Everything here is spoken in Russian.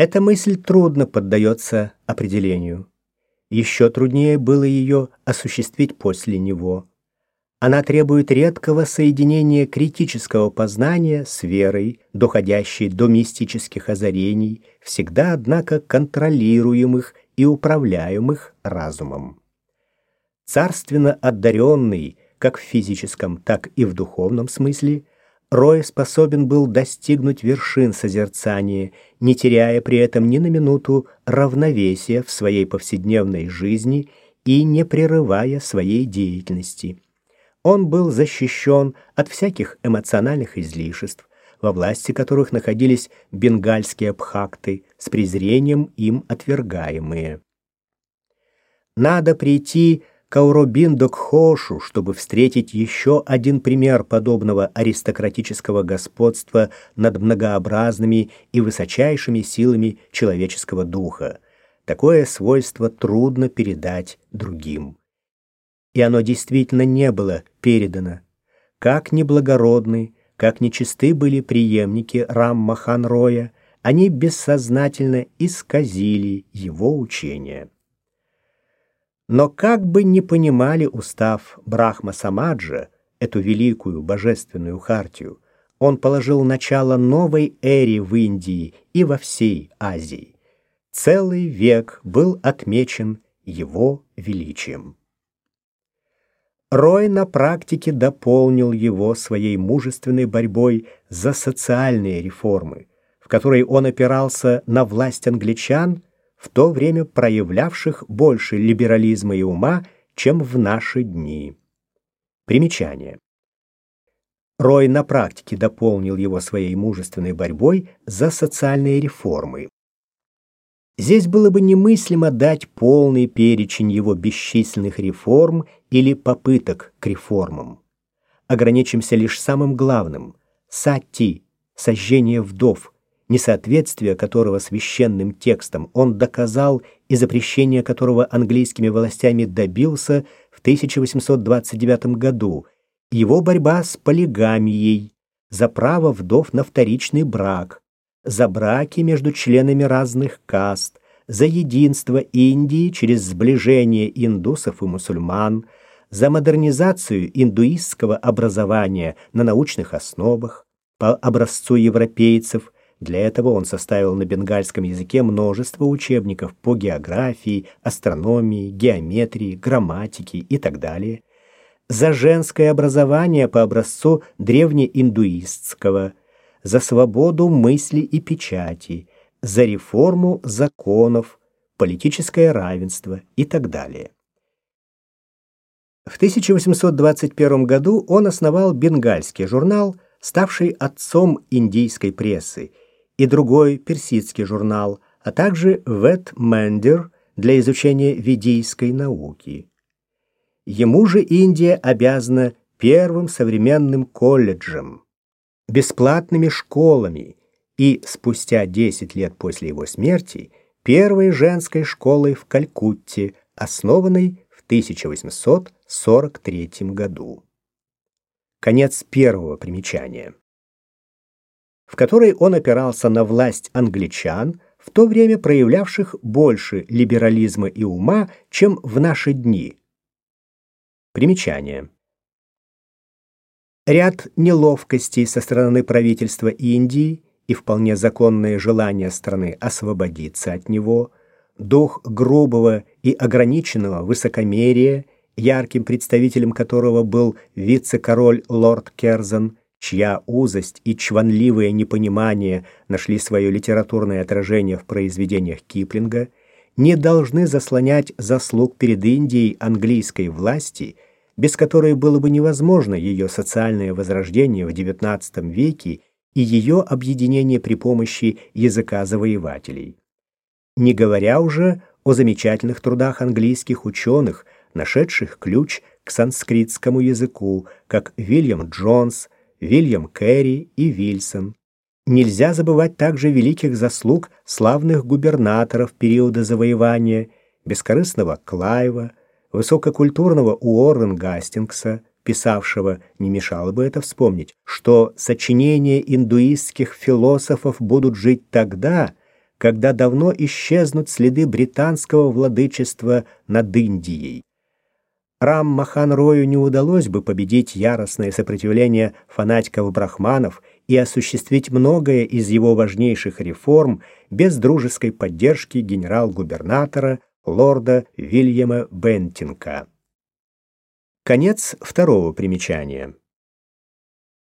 Эта мысль трудно поддается определению. Еще труднее было ее осуществить после него. Она требует редкого соединения критического познания с верой, доходящей до мистических озарений, всегда, однако, контролируемых и управляемых разумом. Царственно одаренный, как в физическом, так и в духовном смысле, Рой способен был достигнуть вершин созерцания, не теряя при этом ни на минуту равновесия в своей повседневной жизни и не прерывая своей деятельности. Он был защищен от всяких эмоциональных излишеств, во власти которых находились бенгальские абхакты, с презрением им отвергаемые. Надо прийти Кауробинду к Хошу, чтобы встретить еще один пример подобного аристократического господства над многообразными и высочайшими силами человеческого духа. Такое свойство трудно передать другим. И оно действительно не было передано. Как неблагородны, как нечисты были преемники Раммаханроя, они бессознательно исказили его учение. Но как бы ни понимали устав Брахма Самаджа, эту великую божественную хартию, он положил начало новой эре в Индии и во всей Азии. Целый век был отмечен его величием. Рой на практике дополнил его своей мужественной борьбой за социальные реформы, в которой он опирался на власть англичан – в то время проявлявших больше либерализма и ума, чем в наши дни. Примечание. Рой на практике дополнил его своей мужественной борьбой за социальные реформы. Здесь было бы немыслимо дать полный перечень его бесчисленных реформ или попыток к реформам. Ограничимся лишь самым главным – сати, сожжение вдов – несоответствие которого священным текстам он доказал и запрещение которого английскими властями добился в 1829 году, его борьба с полигамией, за право вдов на вторичный брак, за браки между членами разных каст, за единство Индии через сближение индусов и мусульман, за модернизацию индуистского образования на научных основах по образцу европейцев – для этого он составил на бенгальском языке множество учебников по географии, астрономии, геометрии, грамматике и так далее. За женское образование по образцу древнеиндуистского, за свободу мысли и печати, за реформу законов, политическое равенство и так далее. В 1821 году он основал бенгальский журнал, ставший отцом индийской прессы, и другой персидский журнал, а также Вет Мендер для изучения ведийской науки. Ему же Индия обязана первым современным колледжем, бесплатными школами и спустя 10 лет после его смерти первой женской школой в Калькутте, основанной в 1843 году. Конец первого примечания в которой он опирался на власть англичан, в то время проявлявших больше либерализма и ума, чем в наши дни. Примечание. Ряд неловкостей со стороны правительства Индии и вполне законное желание страны освободиться от него, дух грубого и ограниченного высокомерия, ярким представителем которого был вице-король лорд Керзон, чья узость и чванливое непонимание нашли свое литературное отражение в произведениях Киплинга, не должны заслонять заслуг перед Индией английской власти, без которой было бы невозможно ее социальное возрождение в XIX веке и ее объединение при помощи языка завоевателей. Не говоря уже о замечательных трудах английских ученых, нашедших ключ к санскритскому языку, как Вильям Джонс, Вильям Кэрри и Вильсон. Нельзя забывать также великих заслуг славных губернаторов периода завоевания, бескорыстного Клайва, высококультурного Уоррен Гастингса, писавшего, не мешало бы это вспомнить, что сочинения индуистских философов будут жить тогда, когда давно исчезнут следы британского владычества над Индией. Рам Махан Рою не удалось бы победить яростное сопротивление фанатиков-брахманов и осуществить многое из его важнейших реформ без дружеской поддержки генерал-губернатора лорда Вильяма Бентинка. Конец второго примечания.